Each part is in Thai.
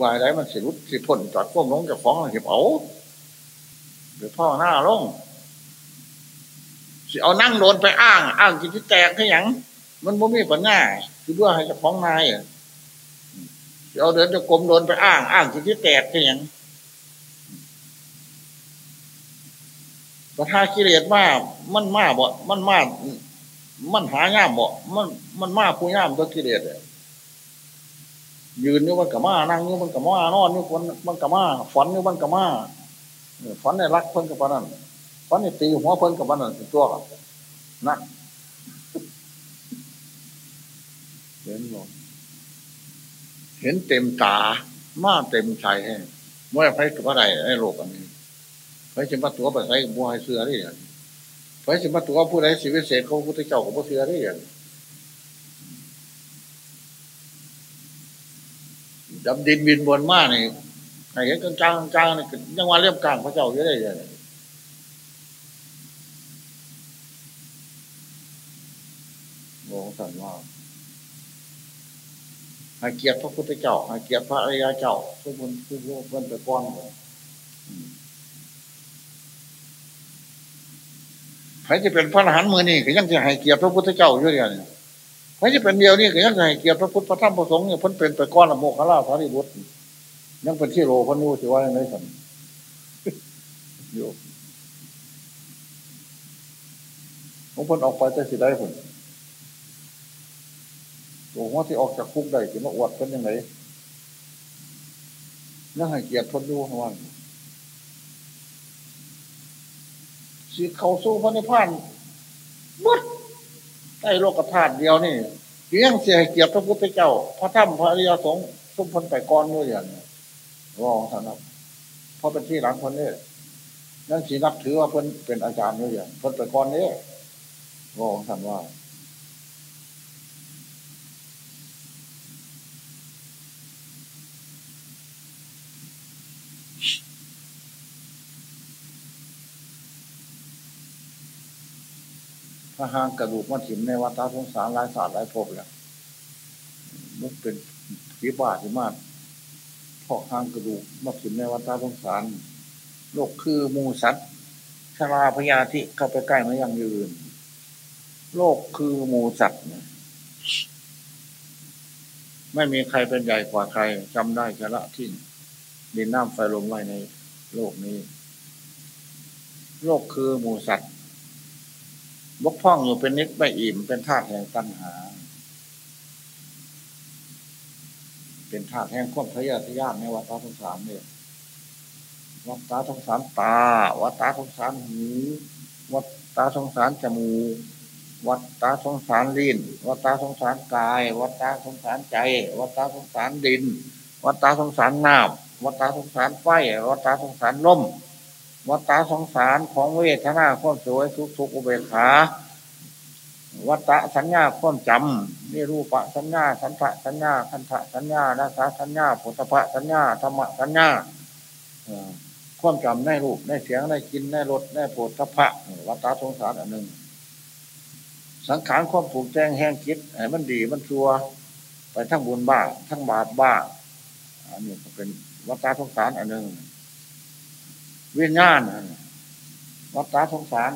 วายได้มันสิรุดสิพ้นจอดพวกน้องจะฟ้องเก็บเอาเดี๋ยวพ่อหน้าลงสิเอานั่งโดนไปอ้าง อ้างจิตที่แตกแค่ยังมันบ่มีปัญญาคือว่าให้จะฟ้องนายอะเอาเดินจะกลมโดนไปอ้าง อ้างจิตที่แตกแค่ยังประทากิเลสมากมันมากบ่ มันมากมันหายามบ่ มัน มันมากผู้ยามตัวกิเลสเลย ยืนอยู่มันกับมานั่งอยู่มันกับมานอนอยู่คนมันกับมาฝันอยู่มันกับมาฝันในรักเพิ่นกับปนั้นฝันในตีหัวเพิ่นกับปนั้นตัวนั่นเห็นบ่เห็นเต็มตามาเต็มใจให้เมื่อไปกับอะไรในโลกอันนี้ไปจะมาตัวไปใส่บัวให้เสือได้ยังไปจะมาตัวผู้ใดสิวิเศษเขาพุทธเจ้าของพระเสือได้ยัง ดำดินบินบนมานี่ไอ้เห็นกลางกลางกลางนี่ยังว่าเรียบกลางพระเจ้าเยอะได้ยังโอ้สันว่าห้เกียรติพระพุทธเจ้าห้เกียรติพระอริยเจ้าทุกคนทุกคนไปก้อนเลยใครจะเป็นพระอรหันต์มือนี่ก็ยังจะให้เกียรติพระพุทธเจ้าอยู่เดียวนี่ ครจะเป็นเดียวนี่ก็ยังจะให้เกียรติพระพุทธพระธรรมพระสงฆ์เนี่ยพ้นเป็นไปก้อนละโมกขลาสารีบุตรยังเป็นที่โลพนูสิว่าในสันโยมพ้นออกไปจะสิได้ผลตัวหัวที่ออกจากคุกได้จะมาอวดเป็นยังไงยังให้เกียรติพ้นดูว่าสิเขาสู้พระนิพพานมด ใต้โลกธาตุเดียวนี่เพียงเสียเกียรติพระพุทธเจ้า พระธรรมพระอริยสงฆ์ทุกคนไปก้อนด้วยอย่างรองสนับเพราะเป็นที่หลังคนนี้นั่นสีนับถือว่าเพิ่นเป็นอาจารย์ด้วยอย่างเพิ่นไปก้อนนี้รองท่านว่าถ้าหางกระดูกมาถิ่มในวัฏสงสารหลายศาสตร์หลายภพแล้วมุกเป็นผีบาที่มากพอกหางกระดูกมาถิ่มในวัฏสงสารโลกคือมูสัตว์ชราพยาธิเข้าไปใกล้มายังยืน โลกคือมูสัตว์ไม่มีใครเป็นใหญ่กว่าใครจำได้จะละทิ้งดินน้ำไฟลมไว้ในโลกนี้ โลกคือมูสัตว์ บกพร่องอยู่เป็นนิดไม่อิ่ม เป็นธาตุแห่งตัณหา เป็นธาตุแห่งความทะยอทะยานในวัฏฏะสงสารเนี่ยวัฏฏะสงสารตา วัฏฏะสงสารหูวัฏฏะสงสารจมูกวัฏฏะสงสารลิ้นวัฏฏะสงสารกาย วัฏฏะสงสารใจ วัฏฏะสงสารดิน วัฏฏะสงสารน้ำวัฏฏะสงสารไฟวัฏฏะสงสารลม วัฏฏะสงสารของเวทนาข้อสวยทุกทุกอุเบกขาวัฏฏะสัญญาข้อจำนี่รูปะสัญญา สันทะสัญญาคันทะสัญญานาสาสัญญาผุตภะสัญญาธรรมสัญญาข้อจำในรูปในเสียงในกินในรสในผุตภะวัฏฏะสงสารอันหนึ่ง สังขารความผูกแจ้งแห้งคิดให้มันดีมันชัวไปทั้งบุญบ้าทั้งบาปบ้าอันนี้เป็นวัฏฏะสงสารอันหนึ่ง เวียนงาณวัฏฏะสงสาร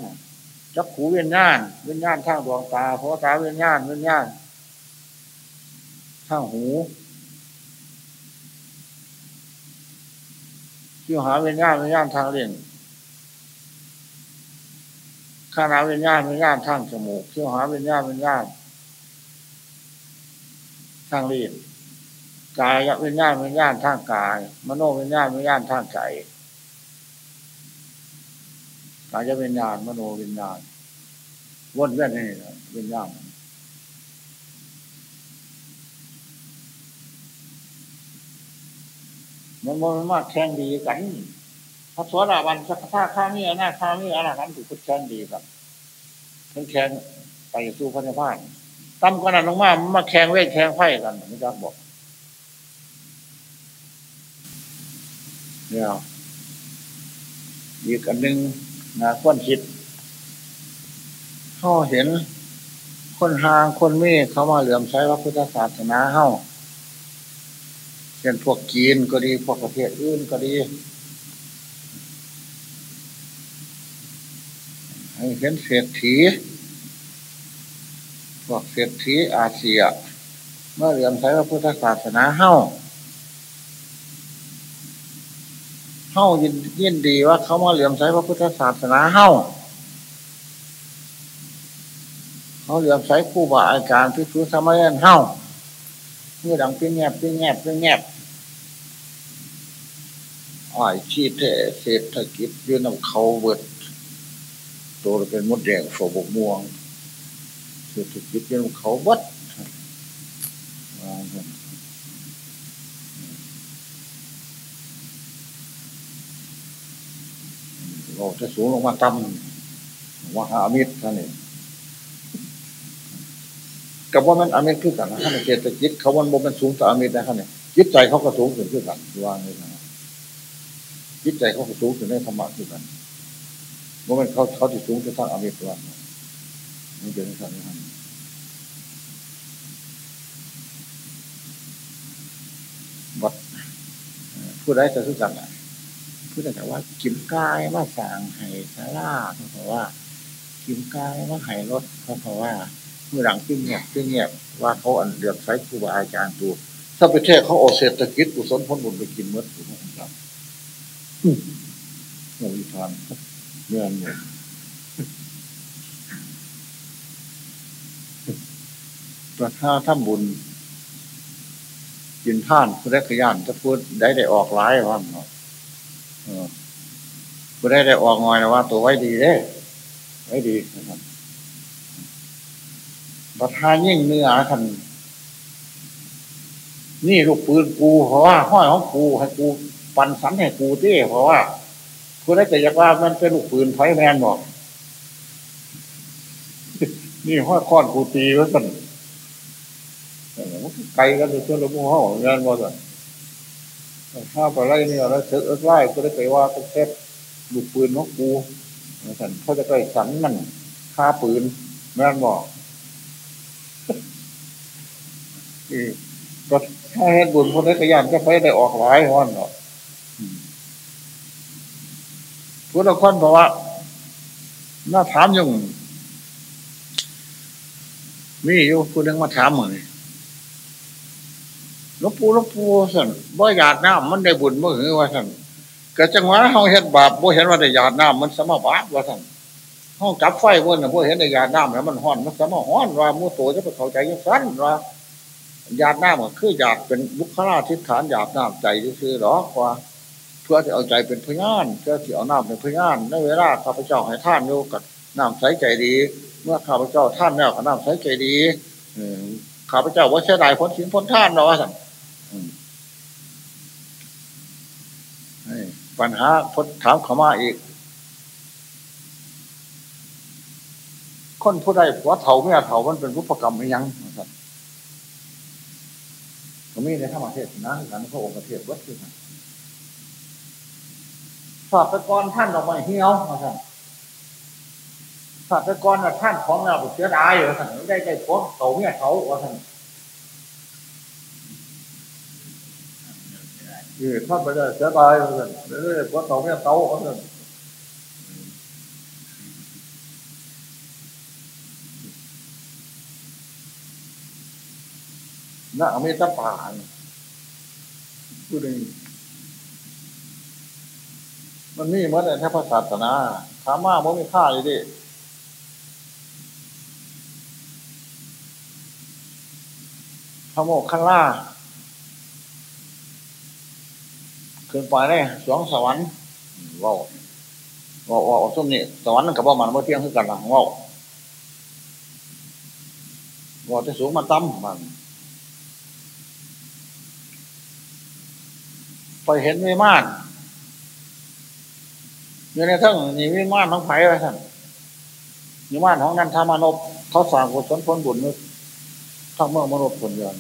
จักขูเวียนงาณเวียนงาณข้างดวงตาเพราะตาเวียนงาณเวียนงาณข้างหูที่หาเวียนงาณเวียนงาณทางเล่นข้านาเวียนงาณเวียนงาณทางจมูกที่หาเวียนงาณเวียนงาณทางเล่นกายเวียนงาณเวียนงาณทางกาย มโนเวียนงาณเวียนงาณทางใจ กายวิญญาณมโนวิญญาณวนเวียนนี่วิญญาณมันมันมากแข่งดีกันพระสวัสดิวันสักท่าข้ามีหน้าข้ามีอะไรนั้นถูกแข่งดีครับมันแข่งไปสู่พระนิพพานตั้มกนนั้นลงมามาแข่งเวทแข่งไฟกันนี่จักบอกเนี่ยอีกอันหนึ่ง นะคนคิดเขาเห็นคนหางคนมีเขามาเหลื่อมใช้พระพุทธศาสนาเฮาเช่นพวกจีนก็ดีพวกประเทศอื่นก็ดีให้เห็นเศรษฐีพวกเศรษฐีอาเซีย เมื่อเรียนใช้พระพุทธศาสนาเฮ้าเฮ้ายินยินดีว่าเขามาเหลี่ยมใช้พระพุทธศาสนาเฮ้าเขาเหลี่ยมใช้คู่บาอาจารย์พิสุสมัยนเฮ้าเมื่อดังเพียงแงบเพียงแงบเพียงแงบอ้อยชีเทเศรษฐกิจยืนนำเขาเบิดตัวเป็นมดแดงโฟบกม่วงเศรษฐกิจยืนนำเขาเบิด เราจะสูงลงมาต่ำว่าหาอมิตรท่านเองกับว่ามันอเมริกันนะท่านเศรษฐกิจเขาวันบมันสูงต่ออเมริกนะท่านเนี่ยจิตใจเขาก็สูงขึ้นขึ้นกันว่างี้นะจิตใจเขาก็สูงขึ้นในธรรมะขึ้นกันว่ามันเขาเขาที่สูงจะทั้างอเมริกันนี่เป็นสิ่งที่ทำวัดผู้ใดจะรู้จักอะ ผู้ใดแต่ว่ากิมกายว่าสั่งให้ซาราเพราะว่า กิมกายว่าให้รถเพราะว่าเมื่อหลังที่เงียบที่เงียบว่าเขาอันเดือดใช้ครูบาอาจารย์ตัวถ้าไปเทศเขาโอเศรษฐกิจกุศลพ้นบุญไปกินเมื่อถูกไหมครับเราวิพานเงื่อนเงินประท่าถ้ำบุญกินท่านผู้ได้ขยันจะพูดได้ได้ออกร้ายว่าเนาะ ผู้ได้ได้ออกงอยนะว่า ตัวไว้ดีเด้ไว้ดีนะครับประทานยิ่งเนื้อคันนี่ลูกปืนกูเพราะว่าห้อยของกูให้กู ปันสันให้กูเต้เพราะว่าคุณได้แต่อยากว่ามันเป็นลูกปืนไฟแมนบอก นี่ห้อยค้อนกูตีแล้วกันมันไกลกันเลยตัวละมูห้องานบ่สั่น ถ้าไปไล่เนี่ยแล้วเสร็จไล่ก็ได้ไปว่าเป็นเซตลูกปืนของกูสั่นเขาจะไปสันมันฆ่าปืนแม่นบอกก็ถ้าเห็นบุญคนนี้ก็ยันก็ไปได้ออกหลายห้อนเนาะพุทธคนบอกว่าน่าถามยังมีอยู่ผู้นึงมาถามเหมือน ลบปูลบปูสั่นบ่หยาดน้ำมันได้บุญเมื่อหือว่าสั่นก็จังหวะเขาเห็นบาปบ่เห็นว่าได้หยาดน้ำมันสมบาปว่าสั่นห้องจับไฟวันน่ะบ่เห็นได้หยาดน้ำแล้วมันห้อนมันสมห้อนว่ามูโตจะไปเข้าใจยังสั้นว่าหยาดน้ำก็คือหยาดเป็นบุคลาธิฐานหยาดน้ำใจคือหรอกว่า เพื่อที่เอาใจเป็นพยานเพื่อที่เอาน้ำเป็นพยานในเวลาข้าพเจ้าให้ท่านโยกับน้ำใสใจดี เมื่อข้าพเจ้าท่านแล้วกับน้ำใสใจดีข้าพเจ้าว่าเสียดายพ้นสินพ้นท่านเนาะสั่ง ปัญหาพดถามเขามาอีก คนผู้ใดผัวเถาไม่เถามันเป็นรูปกรรมไม่ยังนะครับก็มีในธรรมเทศนะการพระองค์เทศวัดคือกันฝากไปก่อนท่านออกมาเหี้ยวมาท่านฝากไปก่อนท่านของเราเสียดายอยู่ท่านได้ใจผัวเถาไม่เถาว่าท่าน เออท่านไปได้เสียดายว่าท่านได้ผัวเถาไม่เถาว่าท่านน่าอเมตป่านพูดเองมันมีเหมื่อแต่แค่พศาสนาถามว่ามันมีค่าเลยดิพระโมกขันล่า ขึ้นไปได้สวงสวรรค์ว่าว่าว่าส้มนี่สวรรค์กับว่ามันเมื่อเที่ยงคือกันหลังว่าว่าจะสูงมาตั้มมันไปเห็นวิมานอยู่ในทั้งนี่วิมานของไผ่ไว้ท่านวิมานของนันทามานพเขาสร้างกุศลผลบุญนึกทั้งเมื่อมนุษย์ผลเดือ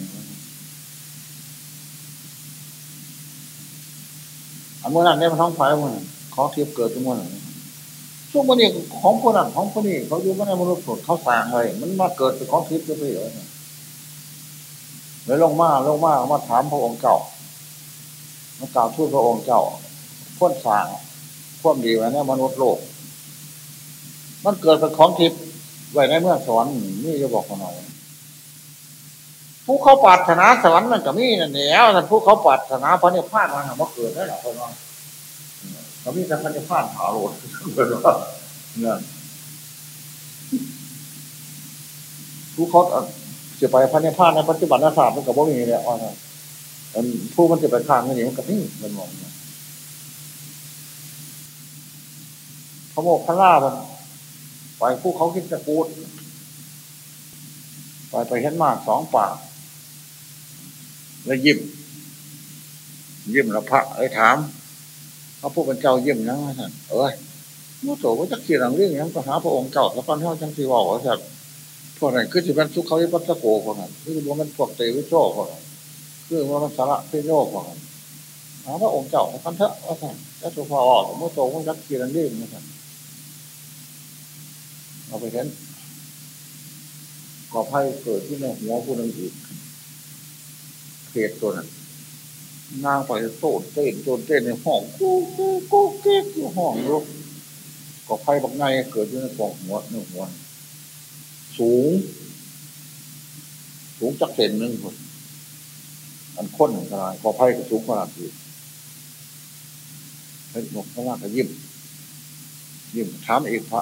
อันเมื่อนั้นเนี่ยมันท้องไผ่มันขอเทียบเกิดทุกมื่อนั้นทุกมื่อนี้ของคนนั้นของคนนี้เขาอยู่มาในมนุษย์ผลเขาสร้างไว้มันมาเกิดเป็นของทิพย์ไปเลยเลยลงมาลงมามาถามพระองค์เก่ามันกล่าวทูตพระองค์เจ้าพ้นสางพ้นดีไว้ในมนุษย์โลก มันเกิดเป็นของทิพย์ไว้ในเมื่อสวรรค์นี่จะบอกหน่อย ผู้เขาปรารถนาสวรรค์มันก็มีนั่นแล้วท่านผู้เขาปรารถนาพระนิพพานมันว่าเกิดได้หรอกคนว่าก็มีแต่พระนิพพานถาวรเป็นว่าเนี่ยผู้เขาจะไปพระนิพพานในปัจจุบันศาสตร์มันก็บ่มีเลยอ่อนผู้มันจะไปข้างนี่มันก็นี่มันมองพระโมกขล่ามันไปผู้เขาคิดจะกูดไปไปเห็นมากสองปาก แล้วยิ้มยิ้มแล้วพระเอ้ยถามพระผู้เป็นเจ้ายิ้มนะท่านเอ้ยมื่อโตว่าจะเขียนเรื่องนี้ก็หาพระองค์เจ้าแล้วตอนเท่าจังสีว่าว่าท่านพวกนั้นคือจะเป็นสุขเขาที่ปัสโกคนนั้นคือว่ามันพวกเตวิโชคนนั้นคือว่ามันสาระเพื่อโยคนนั้นหาพระองค์เจ้าแล้วกันเถอะว่าท่านแล้วตัวพอออกมื่อโตว่าจะเขียนเรื่องนี้ท่านเราไปเห็นก่อไพ่เกิดที่ในหัวผู้นั้นอีก เขตตัวนั้นนางไปโต้เต้นโจนเต้นในห้องกูกูกูเก๊กอยู่ห้องลูกก่อไพ่บักไงเกิดที่ในกองหัวหนึ่งหัวสูง สูงจักเซนหนึ่งคนอันค้นขนาดก่อไพ่ก็สูงขนาดนี้เห็นหมกข้างล่างก็ยิ้มยิ้มถามเอกพระ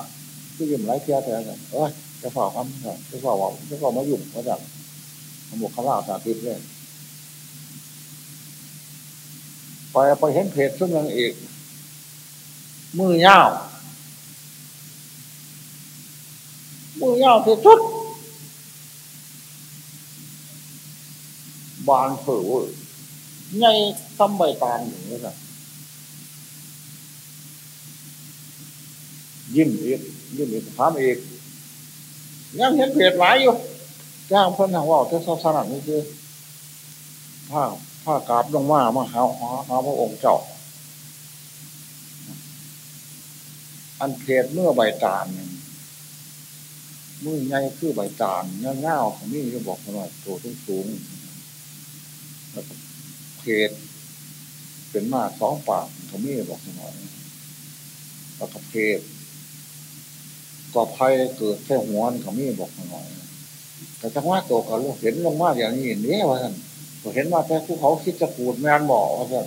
ก็ยิ้มไร้เทียแต่กันเอ้ยจะฝ่าคำจะฝ่าว่าจะฝ่ามายุ่งมาจากหมกข้างล่างสาธิตเลย ไปไปเห็นเพจซึ่งยังอีก มือยาวมือยาวที่สุดบานเผือใหญ่ทำใบตาลอย่างนี้นะยิ้มอีกยิ้มอีกถามอีกยังเห็นเพจหลายอยู่จ้างเพื่นทางว่าเจ้าสนับนี่คือผ้า ผ้ากาบลงมามาหาหาหาพระองค์เจ้า อันเพจเมื่อใบตาลมือใหญ่คือใบตาลเงาเงาของนี่จะบอกหน่อยตัวสูงสูงแล้วเพจเป็นมาสองปากของนี่บอกหน่อยแล้วก็เพจก็ภัยเกิดแค่หัวของนี่บอกหน่อยแต่จังว่าตัวเขาเห็นลงมาอย่างนี้เนี่ยว่าท่าน เห็นว่าแต่ผู้เขาคิดจะปูดแมนบอกว่าท่าน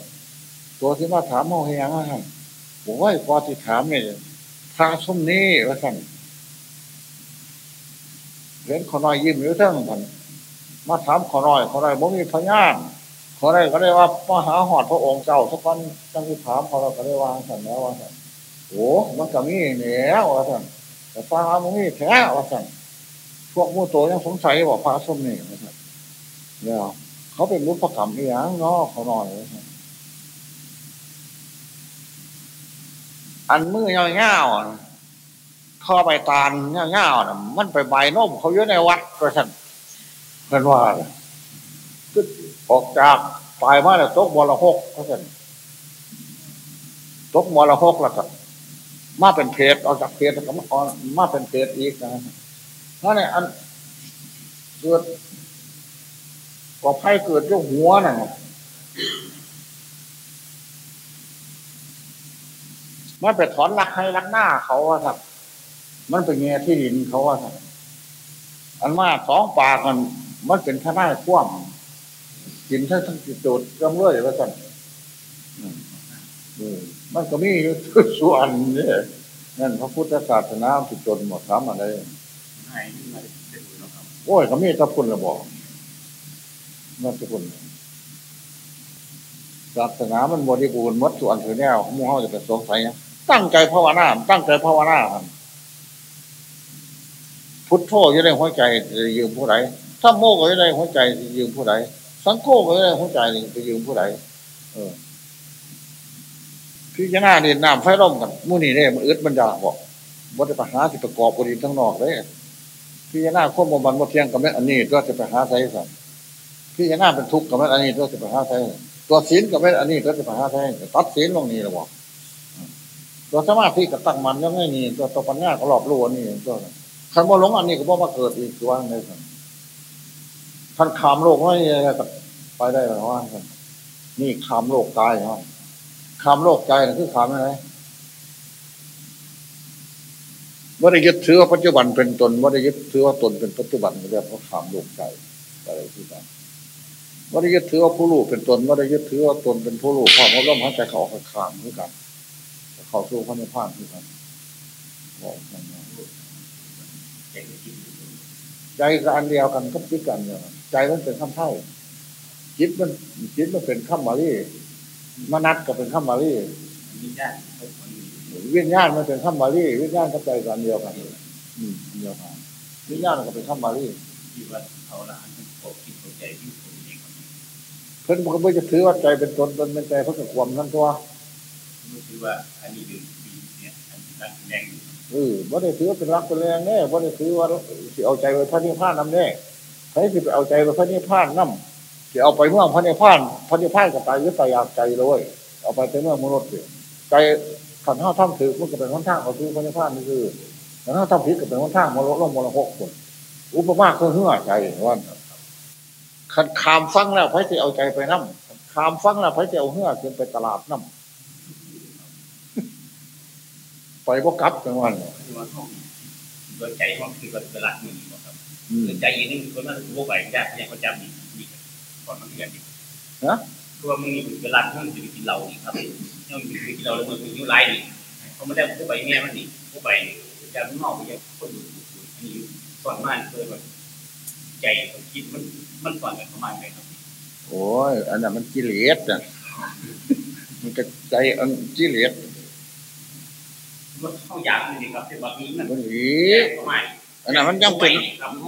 ตัวที่มาถามเขาเฮียงว่าท่านผมว่าพอที่ถามเนี่ยทางสุ่มนี้ว่าท่านเห็นขอน้อยยิ้มอยู่ทั้งท่านมาถามขอน้อยขอน้อยบ่มีพยานขอน้อยก็ได้ว่ามาหาหอดพระองค์เจ้าสักวันจังที่ถามขอเราก็ได้วางท่นแล้วว่าท่านโอ้มันก็มีเนี่ยว่าท่านแต่ฟ้ามันมีแท้ว่าท่านพวกมูโตยังสงสัยบอกพระสุ่มนี่ว่าท่านเนี่ย เขาเป็นมุขกรรมอีหยังเนาะเขาหน่อย อันมือยาวๆข้อใบตาลยาวๆนะมันไปใบนมเขาเยอะในวัดกระสันเพื่อนว่าก็ออกจากปลายมาแล้วตกมรหกกระสันตกมรหกแล้วก็มาเป็นเพจออกจากเพจก็มาเป็นเพจอีกนะนั่นแหละอันเกิด ก็ไพ่เกิดด้วยหัวน่ะมันไปถอนรักให้รักหน้าเขาว่าครับ มันเป็นเงี้ยที่ดินเขาว่าครับอันมาสองปากกันมันเป็นทนายคว่ำกินทั้งทั้งจิตโดดกำเรื่อยว่าสั่นมันก็มีอยู่ส่วนเนี่ยนั่นพระพุทธศาสนาจิตจนหมดสามอะไรโอ้ยก็มีตะพุนระบอก นั่นทุกคนศาสนามันบริบูรณ์มดส่วนถือแนวมู่เขาจะเป็นสงสัยตั้งใจภาวนาตั้งใจภาวนาพุทโธยังได้หัวใจจะยืมผู้ใดถ้าโมก็ยังได้หัวใจจะยืมผู้ใดสังโฆก็ยังได้หัวใจจะยืมผู้ใดเออพี่จนาเดินน้ำไฟร่มกันมู่นี่เนี่ยมันอึดมันยากบอกวัฏปัญหาสิประกอบบริทั้งนอกเลยพี่จนาควบมบันวัเทียงกับแม่อันนี้ก็จะไปหาไสสัตว์ พี่จะน่าเป็นทุกข์กับแม่อันนี้ตัวสิบห้าไทยตัวศีลกับแม่อันนี้ตัวสิบห้าไทยตัดศีลลงนี้ระบอกตัวสมาธิกับตั้งมันยังไม่มีตัวตัวปัญญาก็หลอบรู้อันนี้ตัวคันว่าหลงอันนี้ก็บ่มาเกิดอีกตัวนึงท่านขามโลกไม่อะไรก็ไปได้หรือว่านี่คำโลกกายเนาะคำโลกใจนั่นคือคำอะไรว่าได้ยึดถือว่าปัจจุบันเป็นตนว่าได้ยึดถือว่าตนเป็นปัจจุบันเรียกว่าคำโลกใจอะไรที่นั้น ว่าได้ยึดถือว่าผู้รู้เป็นตนว่าได้ยึดถือว่าตนเป็นผู้รู้ความว่าร่มหายใจเขาออกขางด้วยกันเขาสู้พระนิพพานด้วยกันบอกอย่างนี้ใจกับอันเดียวกันก็จิตกันเดียใจมันเป็นคำเท่าจิตมันจิตมันเป็นคำมมาลีมนัดก็เป็นคำมมาลีวิญญาณมันเป็นคำมมาลีวิญญาณกับใจกันเดียวกันอืมเดียวกันวิญญาณก็เป็นคำมมาลีที่ว่าเขาละอันที่ปกที่เขาใจที่ ผมเองเพิ่นมันก็ไม่จะถือว่าใจเป็นตนตนเป็นใจเพิ่นก็ความทั้งตัวก็คือว่าอันนี้ดึงเนี่ยอันที่ตั้งแรงอยู่เออบ่ได้ถือว่าเป็นรักเป็นแรงแน่บ่ได้ถือว่าสิเอาใจไปพระนิพพานนำแน่ใครสิไปเอาใจไปพระนิพพานนำสิเอาไปเมืองพระนิพพานพระนิพพานก็ตายยึดตายอยากใจเลยเอาไปแต่เมืองมนุษย์ใจขันห้าท่าถือมันก็เป็นคนทางเขาถือพระนิพพานนี่คือขันห้าท่าผิดก็เป็นคนทางมรดกมรหกคนอุปมาคือเหื่อใจว่า ขันขามฟังแล้วไผสิเอาใจไปนำขามฟังแล้วไผสิเอาเหื่อขึ้นไปตลาดนำไปบ่กลับจังวันคือว่าเขาโดยใจเขาคือเวลาหนึ่งครับใจเย็นนี่คนนั้นรู้ไปได้ยังเขาจำอีกอีกก่อนมันเกิดอีกนะคือว่ามึงเวลาที่มึงจะกินเราอีกครับยังมึงกินเราแล้วมึงยุ่งไรนี่เขาไม่ได้ผู้ไปเนี่ยมันนี่ผู้ไปจะนอกไปยังคนอยู่อันนี้ก่อนมาเคยแบบใจคนคิดมัน มันก่อนกันประมาณไหนครับ โอ้ยอันนั้นมันกิเลสอะมันก็ใจอันกิเลสมันเข้ายากจริงครับที่บางทีมันมันหลีประมาณอันนั้นมันยังเป็น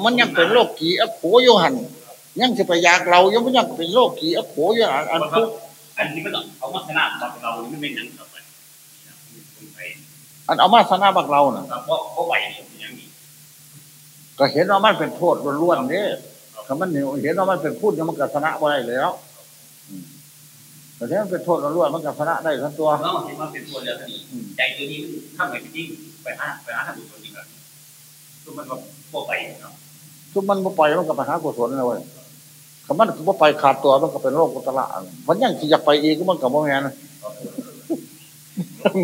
มันยังเป็นโรคกีอโขอยู่หันยังจะไปอยากเรายังมันยังเป็นโรคกีอโขอยู่หันอันทุกอันนี้มันเอามาชนะเราเราไม่เป็นอย่างต่อไปไปอันเอามาสนาบักเราน่ะเพราะเพราะไหวอย่างนี้ก็เห็นว่ามันเป็นโทษล้วนๆนี่ ถ้ามันเห็นว่ามันเป็นพูดยังมันก็ชนะบ่ได้แล้วอืมแต่ถ้ามันเป็นโทษล้วนๆมันก็ชนะได้ทั้งตัวเราเห็นว่าเป็นตัวเรือคดีใจตัวนี้ถ้าไปจริงไปหาไปหาทางบุญตัวนี้ครับคือมันก็พวกไปเนาะทุกมันบ่ไปมันก็ไปหากุศลนะเว้ยคำมันคือบ่ไปขาดตัวมันก็เป็นโรคกุตละมันยังสิอยากไปอีกก็มันก็บ่แม่น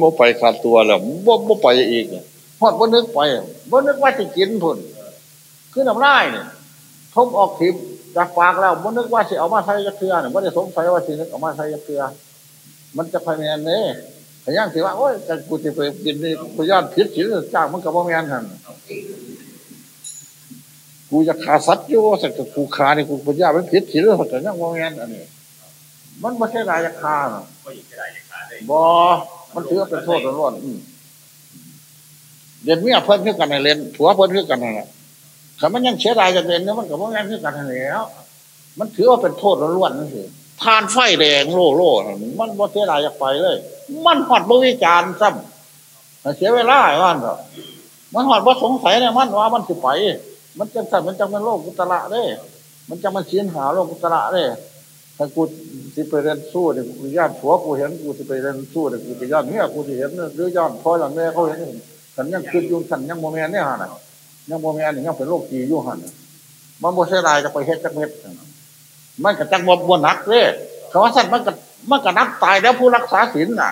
บ่ไปขาดตัวแล้วบ่บ่ไปอีกฮอดบ่นึกไปบ่นึกว่าสิกินพุ่นคือน้ำลายนี่ ทมออกทิพจากปากแล้วบ่นึกว่าสิเอามาใส่จักเทื่อนี่บ่ได้สงสัยว่าสินึกเอามาใส่จักเทื่อมันจะไปแมนเด้พยายามสิว่าโอ้ยแต่กูสิไปกินนี่กูย่านผิดศีลจ้างมันก็บ่แม่นหั่นกูจะฆ่าสัตว์อยู่สักแต่กูฆ่านี่กูปัญญามันผิดศีลแต่ยังบ่อแม่นอันนี้ มันบ่ใช่รายฆ่าน่ะก็ยังจะบ่มันถือเป็นโทษร้อนเรียนเมียเพิ่นคือกันให้เรียนผัวเพิ่นคือกันนั่นแหละ ถ้ามันยังเสียดายจากเรียนเนี่ยมันก็บ่แม่นคือกันแล้วมันถือว่าเป็นโทษร้อนนั่นสิทานไฟแดงโล่โล่มันบ่เสียดายจากไปเลย มันฮอดบ่วิจารณ์ซ้ำเสียเวลาไอ้ว่านั่นเถอะมันฮอดบ่สงสัยในมันว่ามันสิไป มันจังซั่นมันจังเป็นโลกุตระเด้ มันจังมันเสียนหาโลกุตระเด้ถ้ากูสิไปเรียนสู้เนี่ยกูย่านผัวกูเห็นกูสิไปเรียนสู้เนี่ยกูจะย่านเมียกูสิเห็นหรือย่านพ่อหลังแม่เขาเห็นฉันยังคิดอยู่ฉันยังโมเมนเนี่ยฮะน่ะ ยังโมเมนนี่ยังเป็นโรคกีอยู่หันน่ะมันบ่เสียดายจะไปเฮ็ดจักเม็ดน่ะมันก็จักบ่บ่หนักเด้คำว่าสั่นมันก็มันก็นักตายแล้วผู้รักษาศีลน่ะ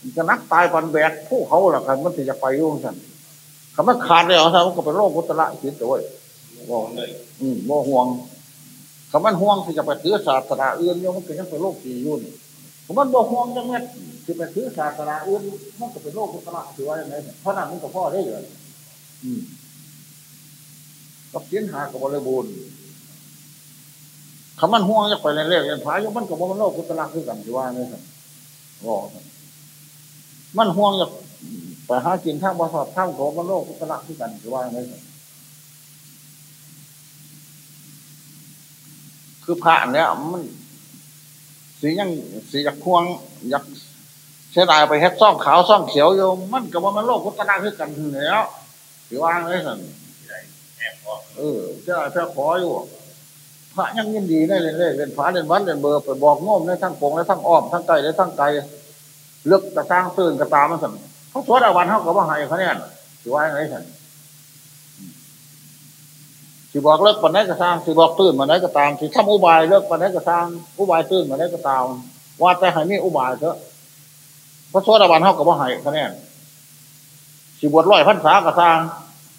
มันก็นักตายปันแบกผู้เขาล่ะครับมันสิจะไปอยู่ซั่นคำว่าขาดเลยเหรอมันก็เป็นโรคกุตระศีลตัวเว้ยมองเลยอืมบ่ห่วงคำมันห่วงที่จะไปถือศาสนาอื่นโยมมันก็ยังเป็นโรคดีอยู่นี่คำมันบ่ห่วงจังแม่ที่ไปถือศาสนาอื่นมันก็เป็นโรคกุศลถือว่าอย่างไรเนี่ยเพราะนั้นมันก็พ่อได้เลยอืม กับเสียนหากับบริบูรณ์คำมันห่วงจะไปเรื่อยๆเรียนพายุมันก็บ่มันโรคกุศลคือกันที่ว่านี่ครับบอกมันห่วงจะไปหากินทางบ่สอบทางของมันโรคกุศลคือกันที่ว่าอย่าไรครับคือพระเนี่ยมันสียังสีอยากควงอยากเสียดายไปเฮ็ดซ่องขาวซ่องเขียวโยมมันกับว่ามันโลกพุทธนาคือกันถึงแล้วถือว่าไงสันแอบ เออเสียดายแค่ขออยู่พระยังยินดีได้เลยเลยเรียนฟ้าเรียนวัดเรียนเบอร์ไปบอกโน้มในทั้งปงในทั้งอ้อมทั้งไกลในทั้งไกลเลือกกระสร้างตื่นกระตามันสันเขาสวดอาวันเขาก็ว่าให้เขาเนี่ยถือว่าไงสันสิบอกเลิกปันไหนก็สร้างสิบอกตื่นมาไหนก็ตามสิทำอุบายเลิกปันไหนก็สร้างอุบายตื่นมาไหนก็ตามว่าแต่ให้มีอุบายเถอะพระโสดาบันเท่ากับว่าให้คะแนนสิบวชร้อยพันษากระซาง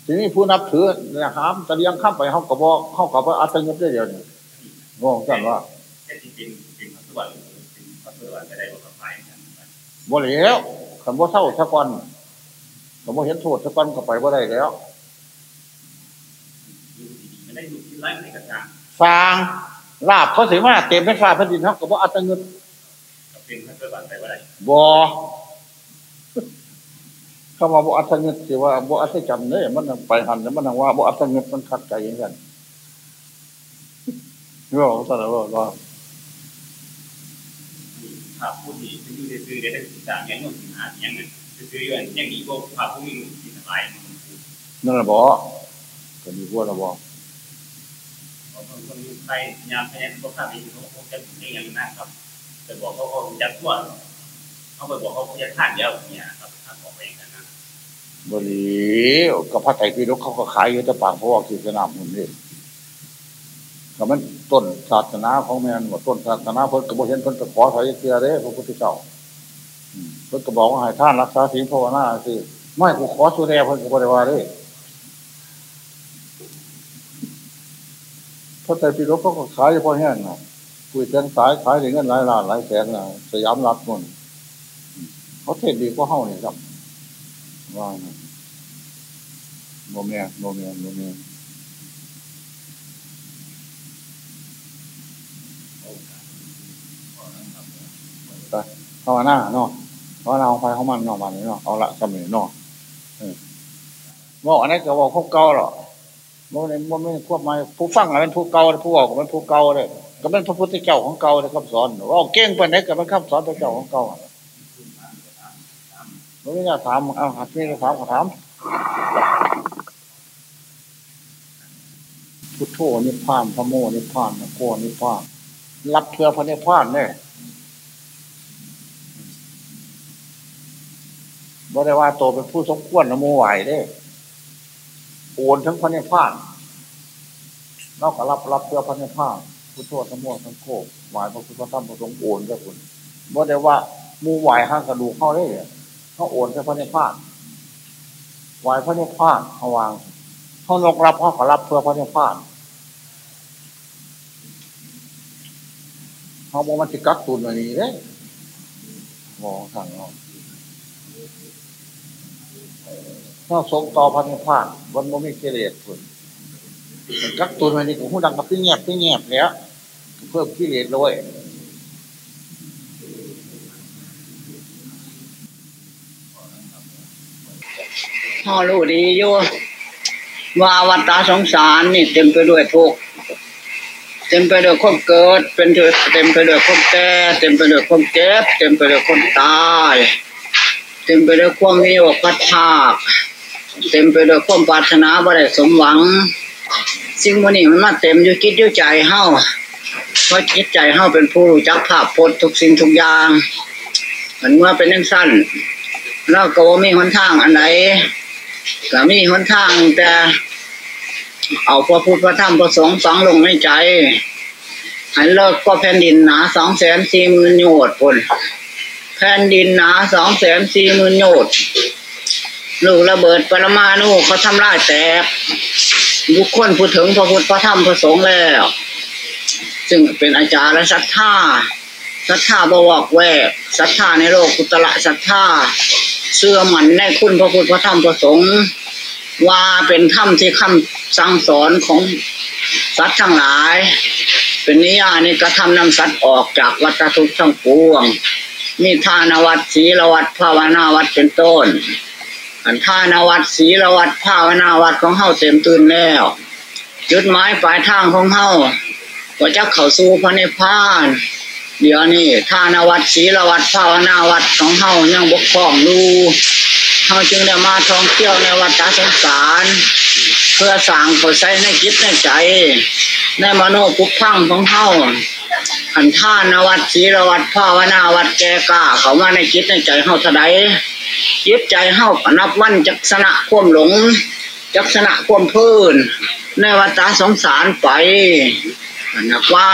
ทีนี้ผู้นับถือนะครับจะเลียงข้ามไปเข้ากับว่าเข้ากับว่าอัตยิบได้เดียวนี่งงกันว่าแค่ที่เป็นเป็นพระสวรรค์เป็นพระสวรรค์จะได้บอกกับไฟกันบ่แล้วคำว่าเศร้าสักวันคำว่าเห็นโทษสักวันก็ไปบ่ได้แล้วไม่ได้อยู่ที่ไร่ในกระจางสร้างลาบเขาเสียมาเต็มเป็นฟ้าแผ่นดินเขากับว่าอัตยิบก็เป็นพระสวรรค์ไปว่าไรบ่ คำว่าบ่อัตยิบสิว่าบ่อัตจำเนี่ยมันไปหันแล้วมันว่าบ่อัตยิบมันขัดใจอย่างนั้นนี่ว่าตอนนั้นว่าภาพผู้ที่จะอยู่ในซื้อได้ศึกษาอย่างนู้นสิหาอย่างนั้นซื้ออย่างอย่างนี้ก็ภาพผู้มีสิสบายมันนั่นแหละบ่ก็มีพวกละบ่เขาคนคนอยู่ไทยยามพยัญชนะภาพนี้เขาคงจะเป็นอย่างนั้นครับแต่บอกเขาเขาจะทั่วเขาไปบอกเขาจะท่านเดียวเนี่ยครับท่านบอกไปอย่างนั้นนะ บ่หลีก็พระไตรปิฎกเขาก็ขายอยู่แต่ปากเพราะว่าคือสนามหุ่นนี่ก็มันต้นศาสนาของแม่นว่าต้นศาสนาเพิ่นก็บ่เห็นเพิ่นก็ขอถอยเสียเด้พระพุทธเจ้าเพิ่นก็บอกว่าให้ท่านรักษาศีลภาวนาสิไม่กูขอสุดแลเพิ่นก็บ่ได้ว่าเด้พระไตรปิฎกเขาก็ขายอยู่เพราะแห้งนะคุยเส้นสายขายได้เงินหลายล้านหลายแสนนะสยามรัฐมนเขาเทศดีกว่าเฮานี่ครับ ว่างโมเมียนโมเมียนโมเมียนไปเข้ามาหน้าเนาะเพราะเราเอาไปเขามันเนาะมันเนาะเอาละสมัยเนาะเออบอกอันนี้ก็บอกพวกเก่าหรอกโมเมนโมเมนพวกมาผู้ฟังอะเป็นผู้เก่าผู้บอกก็เป็นผู้เก่าเลยก็เป็นพระพุทธเจ้าของเก่าเลยคำสอนว่าเก่งไปไหนก็เป็นคำสอนพระเจ้าของเก่า ไม่ได้ถามเอาหัดนี่ถามก็ถามพุทโธนิพพานพระโมนิพพานโคนิพพานรับเพื่อพระนิพพานเนี่ยบ่ได้ว่าโตเป็นผู้สมควรนะโมไหวเด้โอนทั้งพระนิพพานนอกจากรับรับเพื่อพระนิพพานพุทโธทั้งโมทั้งโคไหวพระพุทธธรรมพระสงฆ์โอนก็คุณบ่ได้ว่ามูไหวห้างกระดูกเข้าได้เเขาโอนแค่พระนิพพานไหวพระนิพพานเขาวางเขานกรับเขาขอรับเพื่อพระนิพพานเขาบอกมันจะกักตุนอันนี้เลยมองทางเราถ้าสงต่อพระนิพพานวันบ่มีกิเลสผลกักตุนอันนี้ผมพูดดังกับพี่เงียบพี่เงียบแล้วเพิ่มกิเลสเลย พ่อรู้ดีอยู่ว่าวัฏฏะสงสารนี่เต็มไปด้วยทุกข์เต็มไปด้วยความเกิด เป็นเต็มไปด้วยความแก่เต็มไปด้วยความเจ็บเต็มไปด้วยความตายเต็มไปด้วยความมีอกพัดภาคเต็มไปด้วยความปรารถนาบ่ได้สมหวัง สิ่งมันนี้มันมาเต็มอยู่คิดอยู่ใจเฮาเพราะคิดใจเฮาเป็นผู้รู้จักภาพพจน์ทุกสิ่งทุกอย่างเหมันเมื่อเป็นยังสั้นเราก็ว่ามีหนทางอันไหน ก็มีหนทางแต่เอาพระพุทธพระธรรมพระสงฆ์ฝังลงในใจให้เลิกก็แผ่นดินหนาสองแสนสี่หมื่นโยชน์คนแผ่นดินหนาสองแสนสี่หมื่นโยชน์ลูกระเบิดปรมาณูเขาทำลายแตกบุคคลพูดถึงพระพุทธพระธรรมพระสงฆ์แล้ว ซึ่งเป็นอาจารย์และศรัทธาศรัทธาบวกแวกศรัทธาในโลกกุตละศรัทธา เชื่อมันในคุณพระพุทธพระธรรมพระสงฆ์ว่าเป็นธรรมที่คำสั่งสอนของสัตว์ทั้งหลาย เป็นนิยานิกระทำนำสัตว์ออกจากวัฏทุกข์ทั้งปวงมีทานวัดศีลวัดภาวนาวัดเป็นต้น อันทานวัดศีลวัดภาวนาวัดของเฮาเต็มตื่นแล้วจุดหมายปลายทางของเฮาก็จะเข้าสู่พระนิพพาน เดี๋ยวนี้ทานวัดศีลวัดภาวนาวัดของเฮายังบกพร่องอยู่เฮาจึงได้มาท่องเที่ยวในวัฏสงสาร เพื่อสร้างเข้าใส่ในจิตในใจ ในมโนภุพังของเฮาอันท่านวัดศีลวัดภาวนาวัดแกกล้าเขามาในจิตในใจเฮาท่าใดจิตใจเฮานับวันจักษณะควมหลงจักษณะควมเพิ่นในวัฏสงสารไปนับว่า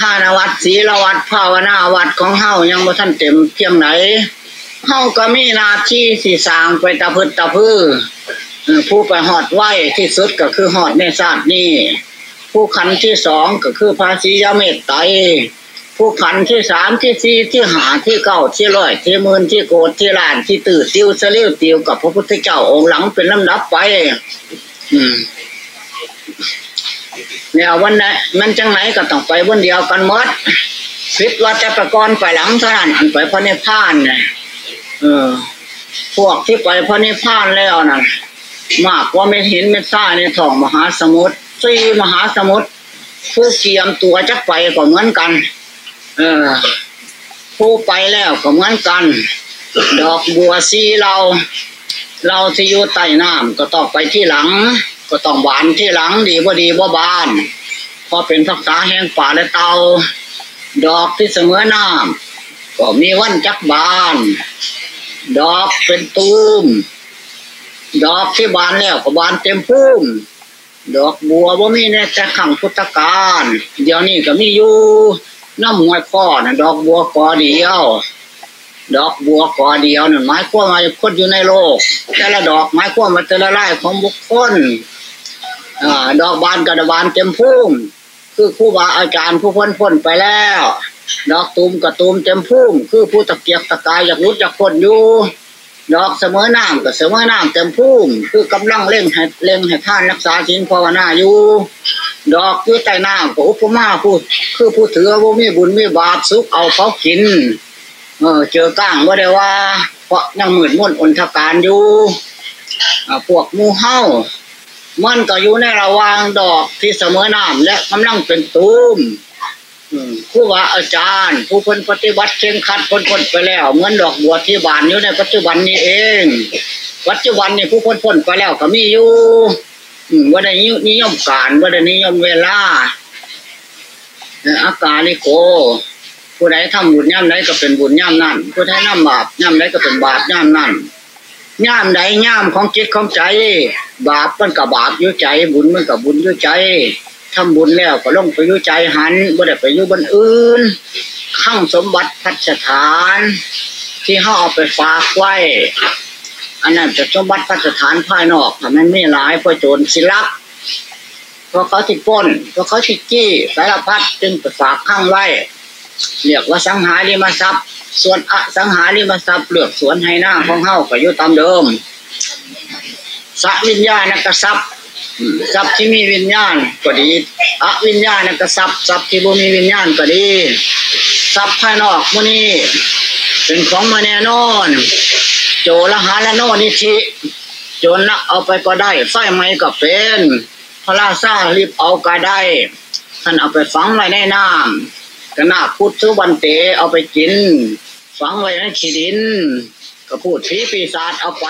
ทานวัดศีลวัดภาวนาวัดของเฮายังบ่ทันเต็มเพียงไหนเฮาก็มีนาที่สิสางไปตะพึดตะพือเอผู้ไปหอดไหวที่สุดก็คือหอดในชาสตินี้ผู้ขันที่สองก็คือภาษียเมตไตผู้ขันที่สามที่สี่ที่หาที่เก้าที่ร้อยที่หมื่นที่โกดที่ล้านที่ตื่นติวเสลียวติวกับพระพุทธเจ้าองค์หลังเป็นลำดับไป อืม เนี่ยวันไหนมันจังไหนก็ต้องไปวันเดียวกันหมดฟิตว่าจะประกรไปหลังเท่านั้นอันไปพระนิพพานเนี่ยเออ พวกที่ไปพระนิพพานแล้วนั่นมากว่าเม็ดหินเม็ดทรายในท้องมหาสมุทรสี่มหาสมุทรผู้เกียมตัวจักไปก็เหมือนกัน เออ ผู้ไปแล้วก็เหมือนกัน ดอกบัวสีเรา เราที่อยู่ใต้น้ำก็ต้องไปที่หลัง ก็ต้องหวานที่หลังดีบ่าดีบ่าบานเพอเป็นทักษาแห่งป่าและเตา ดอกที่เสมอน้ำก็มีวันจักบาน ดอกเป็นตูม ดอกที่บานแล้วก็บานเต็มพุ่มดอกบัวบ่ามีในแต่ขังพุทธกาลเดี๋ยวนี้ก็มีอยู่น้ำมวยข้อนะดอกบัวกอเดียว ดอกบัวกอเดียวนั่นหมายความว่าคนอยู่ในโลก แต่ละดอกหมายความว่าแต่ละไร่ของบุคคล ดอกบานกระบานเต็มพุ่มคือครูบาอาจารย์ผู้พ้นพ้นไปแล้ว ดอกตูมกระตูมเต็มพุ่มคือผู้ตะเกียกตะกายอยากรุดอยากพ้นอยู่ดอกเสมอน้ำก็เสมอน้ำเต็มพุ่มคือกำลังเล่งให้เล่งให้ท่านรักษาศีลภาวนาอยู่ดอกอยู่ใต้น้ำก็อุปมาพูดคือผู้ถือว่ามีบุญมีบาปสุขเอาเขากิน เออเจอก้างว่าได้ว่า เพราะยังมืดมนอนทการอยู่พวกมูเฮ้า มันก็อยู่ในระวางดอกที่เสมอน้ำและกำลังเป็นตูมอืมครูว่าอาจารย์ ผู้คนปฏิบัติเข่งขัดคนคนไปแล้วเหมือนดอกบัวที่บานอยู่ในปัจจุบันนี้เอง ปัจจุบันนี่ผู้คนพ้นไปแล้วก็มีอยู่ว่าได้นิยมการว่าได้นิยมเวลาอากาลิโก ผู้ใดทำบุญย่ำใดก็เป็นบุญย่ำนั่นผู้ใดทำบาปย่ำใดก็เป็นบาปย่ำนั่น ย่ำใดย่ำของจิตของใจ บาปมันกับบาปยู่ใจ บุญมันกับบุญยู่ใจทำบุญแล้วก็ลงไปยู่ใจหันบ่ได้ไปอยู่บนอื่นข้างสมบัติพัฒฐาน ที่เขาเอาไปฝากไว้ อันนั้นเป็นสมบัติพัฒฐานภายนอกถ้ามันไม่หลายเพราะโจรสิลักเพราะเขาที่ป้นเพราะเขาที่จี้สารพัดจึงไปฝากข้างไว้เรียกว่าสังหาริมทรัพย์ ส่วนอสังหาริมทรัพย์เลือกสวนให้หน้าของเฮาก็อยู่ตามเดิมสัวิญญาณกทรัพย์ทรัพย์ที่มีวิญญาณก็ดีอวิญญาณกทรัพย์ทรัพย์ที่บ่มีวิญญาณก็ดีทรัพย์ภายนอกมื้อนี้เป็นของมาแน่นอน โจรหาละโนนิธิโจรนักเอาไปก็ได้ไฟไหม้ก็เป็นพระราชารีบเอาก็ได้ท่านเอาไปฝังไว้ในน้ำก็นาคพุทธวันเตเอาไปกิน ฝังไว้ในขี้ดิน ก็พูดผีปีศาจเอาไป